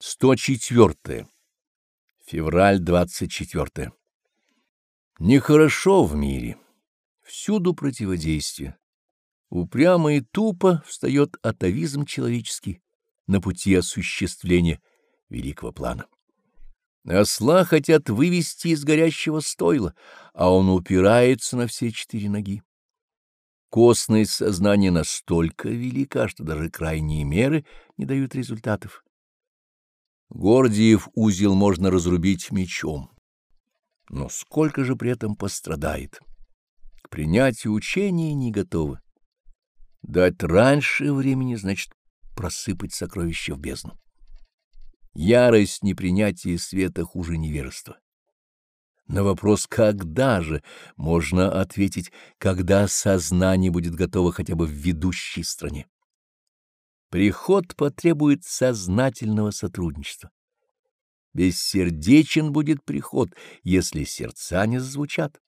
104. Февраль 24. Нехорошо в мире. Всюду противодействие. Упрямо и тупо встает атовизм человеческий на пути осуществления великого плана. Осла хотят вывести из горящего стойла, а он упирается на все четыре ноги. Косность сознания настолько велика, что даже крайние меры не дают результатов. Гордиев узел можно разрубить мечом. Но сколько же при этом пострадает? К принятию учения не готовы. Дать раньше времени значит просыпать сокровища в бездну. Ярость непринятия света хуже невежества. На вопрос «когда же?» можно ответить, когда сознание будет готово хотя бы в ведущей стране. Приход потребует сознательного сотрудничества. Бессердечен будет приход, если сердца не звучат.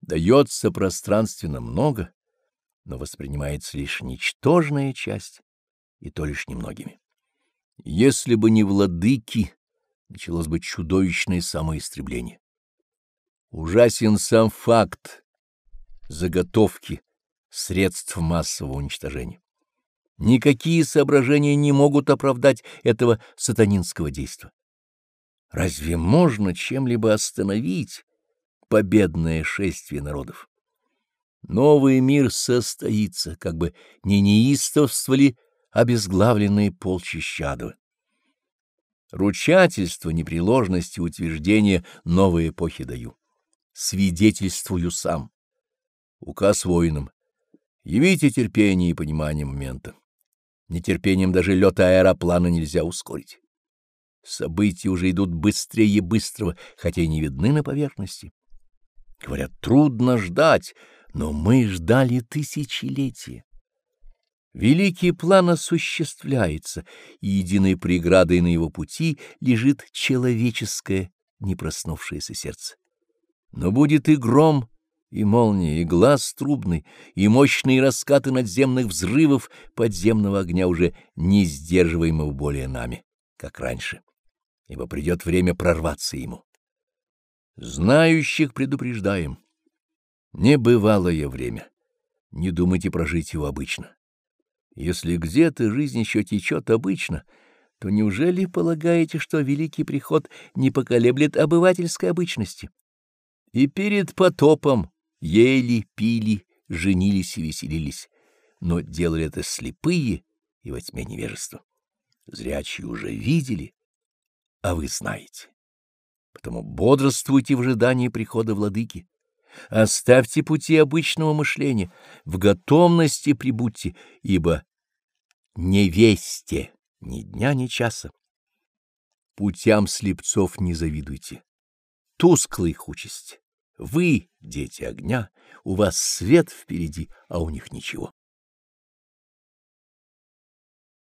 Дается пространственно много, но воспринимается лишь ничтожная часть, и то лишь немногими. Если бы не владыки, началось бы чудовищное самоистребление. Ужасен сам факт заготовки средств массового уничтожения. Никакие соображения не могут оправдать этого сатанинского действа. Разве можно чем-либо остановить победное шествие народов? Новый мир состоится, как бы не неистовствовали обезглавленные полчища адовы. Ручательство непреложности утверждения новой эпохи даю. Свидетельствую сам. Указ воинам. Явите терпение и понимание момента. Нетерпением даже лёта аэроплана нельзя ускорить. События уже идут быстрее быстрого, хотя и не видны на поверхности. Говорят, трудно ждать, но мы ждали тысячелетия. Великий план осуществляется, и единой преградой на его пути лежит человеческое непроснувшееся сердце. Но будет и гром, и молния, и глаз трубный, и мощные раскаты надземных взрывов подземного огня уже не сдерживаемого более нами, как раньше, ибо придет время прорваться ему. Знающих предупреждаем. Небывалое время. Не думайте прожить его обычно. Если где-то жизнь еще течет обычно, то неужели полагаете, что великий приход не поколеблет обывательской обычности? И перед потопом ели, пили, женились и веселились, но делали это слепые и во тьме невежества. Зрячие уже видели, а вы знаете. Потому бодрствуйте в ожидании прихода владыки. Оставьте пути обычного мышления, в готовности прибудьте, ибо не весте ни дня, ни часа. Путям слепцов не завидуйте. Тусклая их участь. Вы — дети огня, у вас свет впереди, а у них ничего.